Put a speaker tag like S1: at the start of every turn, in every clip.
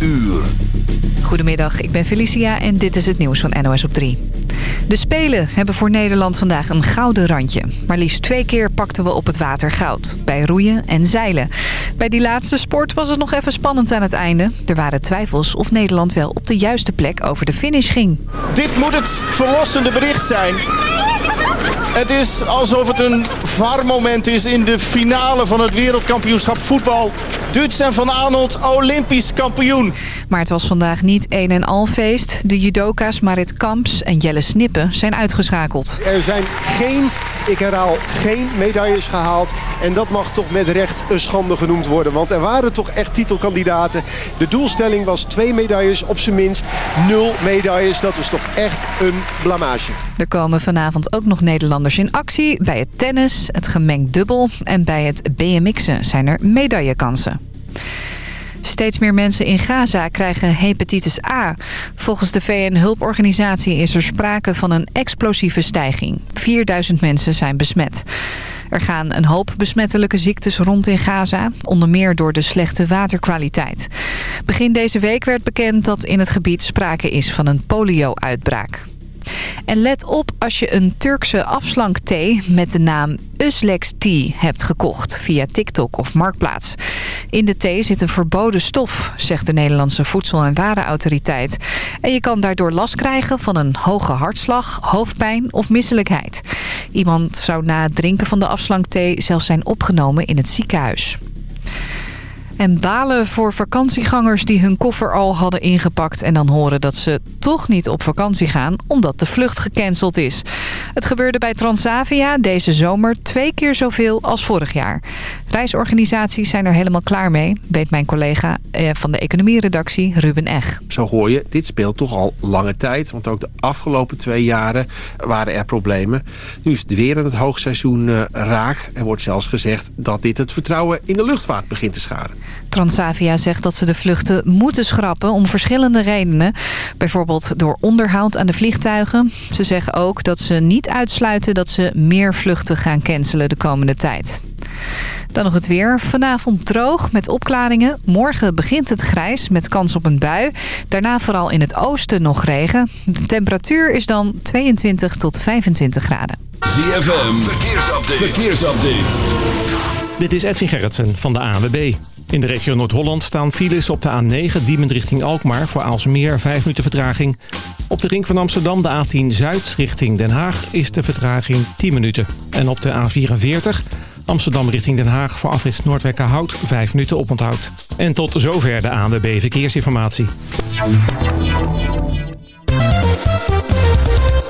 S1: uur.
S2: Goedemiddag, ik ben Felicia en dit is het nieuws van NOS op 3. De Spelen hebben voor Nederland vandaag een gouden randje. Maar liefst twee keer pakten we op het water goud. Bij roeien en zeilen. Bij die laatste sport was het nog even spannend aan het einde. Er waren twijfels of Nederland wel op de juiste plek over de finish ging.
S3: Dit moet het verlossende bericht zijn. Het is alsof het een VAR-moment is in de finale van het wereldkampioenschap voetbal. Duits en Van Arnold, Olympisch kampioen.
S2: Maar het was vandaag niet een en al feest. De judoka's Marit Kamps en Jelle Snippen zijn uitgeschakeld.
S4: Er zijn geen, ik herhaal, geen medailles gehaald. En dat mag toch met recht een schande genoemd worden. Want er waren toch echt titelkandidaten. De doelstelling was twee medailles, op zijn minst nul medailles. Dat is toch echt een blamage.
S2: Er komen vanavond ook nog Nederlanders in actie. Bij het tennis, het gemengd dubbel en bij het BMX'en zijn er medaillekansen. Steeds meer mensen in Gaza krijgen hepatitis A. Volgens de VN-hulporganisatie is er sprake van een explosieve stijging. 4000 mensen zijn besmet. Er gaan een hoop besmettelijke ziektes rond in Gaza, onder meer door de slechte waterkwaliteit. Begin deze week werd bekend dat in het gebied sprake is van een polio-uitbraak. En let op als je een Turkse afslankthee met de naam Uslex Tea hebt gekocht via TikTok of Marktplaats. In de thee zit een verboden stof, zegt de Nederlandse Voedsel- en Warenautoriteit. En je kan daardoor last krijgen van een hoge hartslag, hoofdpijn of misselijkheid. Iemand zou na het drinken van de afslankthee zelfs zijn opgenomen in het ziekenhuis. En balen voor vakantiegangers die hun koffer al hadden ingepakt... en dan horen dat ze toch niet op vakantie gaan... omdat de vlucht gecanceld is. Het gebeurde bij Transavia deze zomer twee keer zoveel als vorig jaar. Reisorganisaties zijn er helemaal klaar mee... weet mijn collega eh, van de economieredactie Ruben Eg.
S5: Zo hoor je, dit speelt toch al lange tijd. Want ook de afgelopen twee jaren waren er problemen. Nu is het weer in het hoogseizoen uh, raak. Er wordt zelfs gezegd dat dit het vertrouwen in de luchtvaart begint te schaden.
S2: Transavia zegt dat ze de vluchten moeten schrappen om verschillende redenen. Bijvoorbeeld door onderhoud aan de vliegtuigen. Ze zeggen ook dat ze niet uitsluiten dat ze meer vluchten gaan cancelen de komende tijd. Dan nog het weer. Vanavond droog met opklaringen. Morgen begint het grijs met kans op een bui. Daarna vooral in het oosten nog regen. De temperatuur is dan 22 tot 25 graden.
S1: ZFM, verkeersupdate. verkeersupdate.
S6: Dit is Edwin Gerritsen van de ANWB. In de regio Noord-Holland staan files op de A9 Diemen richting Alkmaar... voor Aalsmeer 5 minuten vertraging. Op de ring van Amsterdam de A10 Zuid richting Den Haag is de vertraging 10 minuten. En op de A44 Amsterdam richting Den Haag voor afrit Noordwijkerhout 5 minuten oponthoud. En tot zover de ANWB Verkeersinformatie.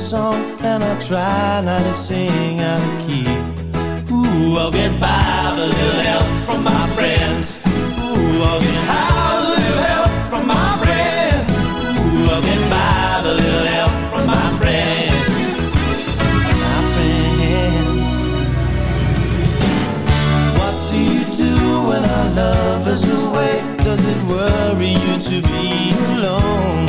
S7: Song. And I'll try not to sing out of key. Ooh, I'll get by with a little help from my friends. Ooh, I'll get high with a little help from my friends. Ooh, I'll get by with a little help from my friends. My friends. What do you do when our love is away? Does it worry you to be alone?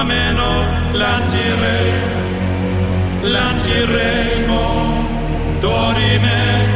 S8: ameno, lancire, lanciremo, dorime.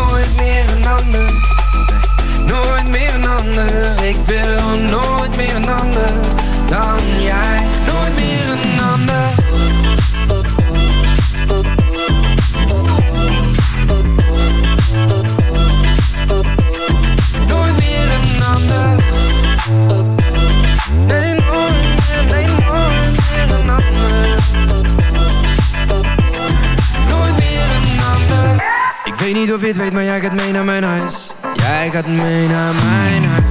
S9: Ik wil nooit meer een ander Dan jij. Nooit meer een ander. Ik weet niet of je het weet, maar jij gaat mee naar mijn huis. Jij gaat mee naar mijn huis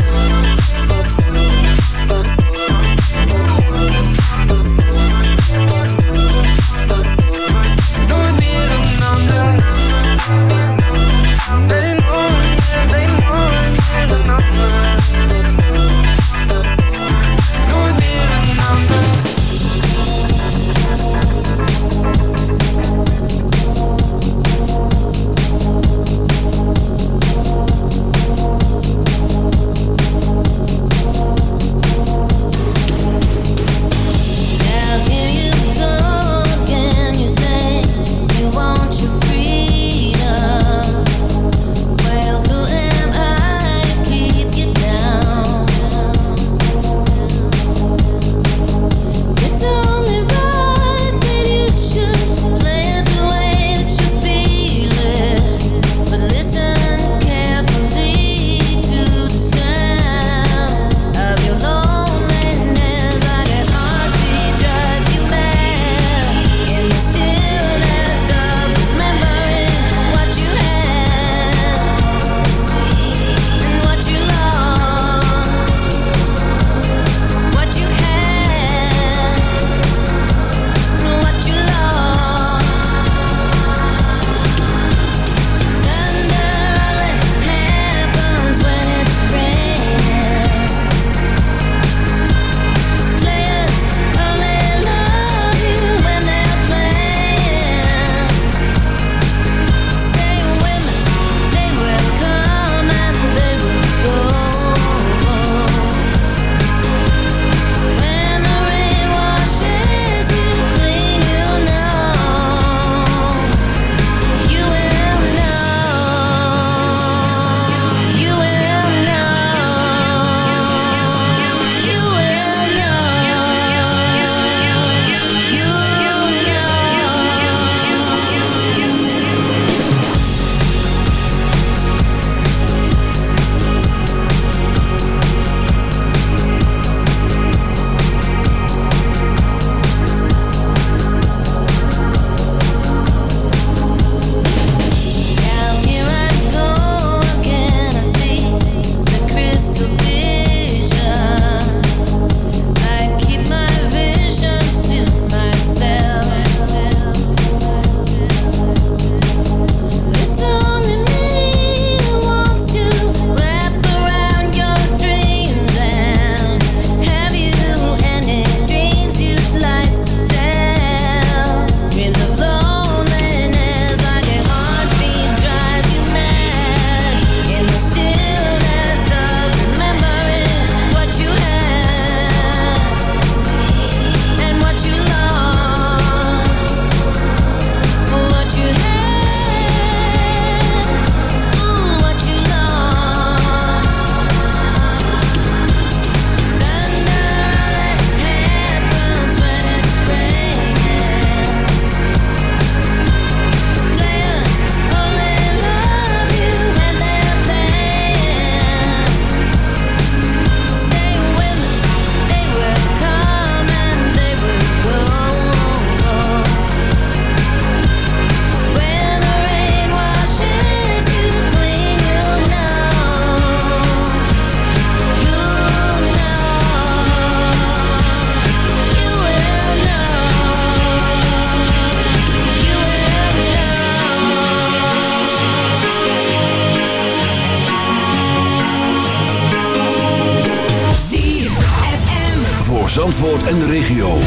S1: en de regio.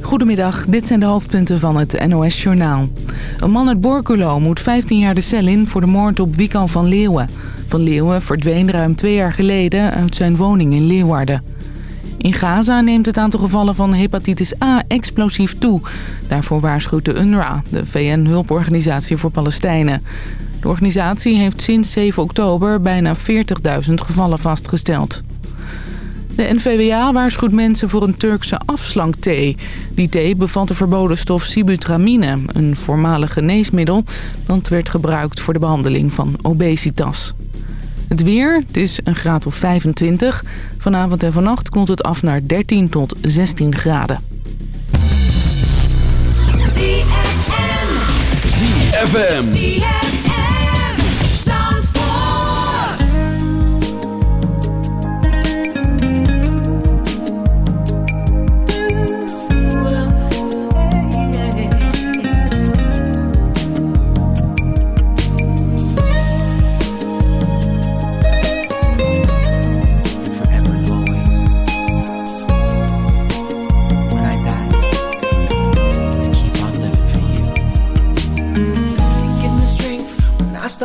S10: Goedemiddag, dit zijn de hoofdpunten van het NOS-journaal. Een man uit Borculo moet 15 jaar de cel in voor de moord op Wikan van Leeuwen. Van Leeuwen verdween ruim twee jaar geleden uit zijn woning in Leeuwarden. In Gaza neemt het aantal gevallen van hepatitis A explosief toe. Daarvoor waarschuwt de UNRWA, de VN-hulporganisatie voor Palestijnen. De organisatie heeft sinds 7 oktober bijna 40.000 gevallen vastgesteld. De NVWA waarschuwt mensen voor een Turkse afslankthee. Die thee bevat de verboden stof sibutramine, een voormalig geneesmiddel... dat werd gebruikt voor de behandeling van obesitas. Het weer, het is een graad of 25. Vanavond en vannacht komt het af naar 13 tot 16 graden.
S1: ZFM.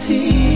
S11: City.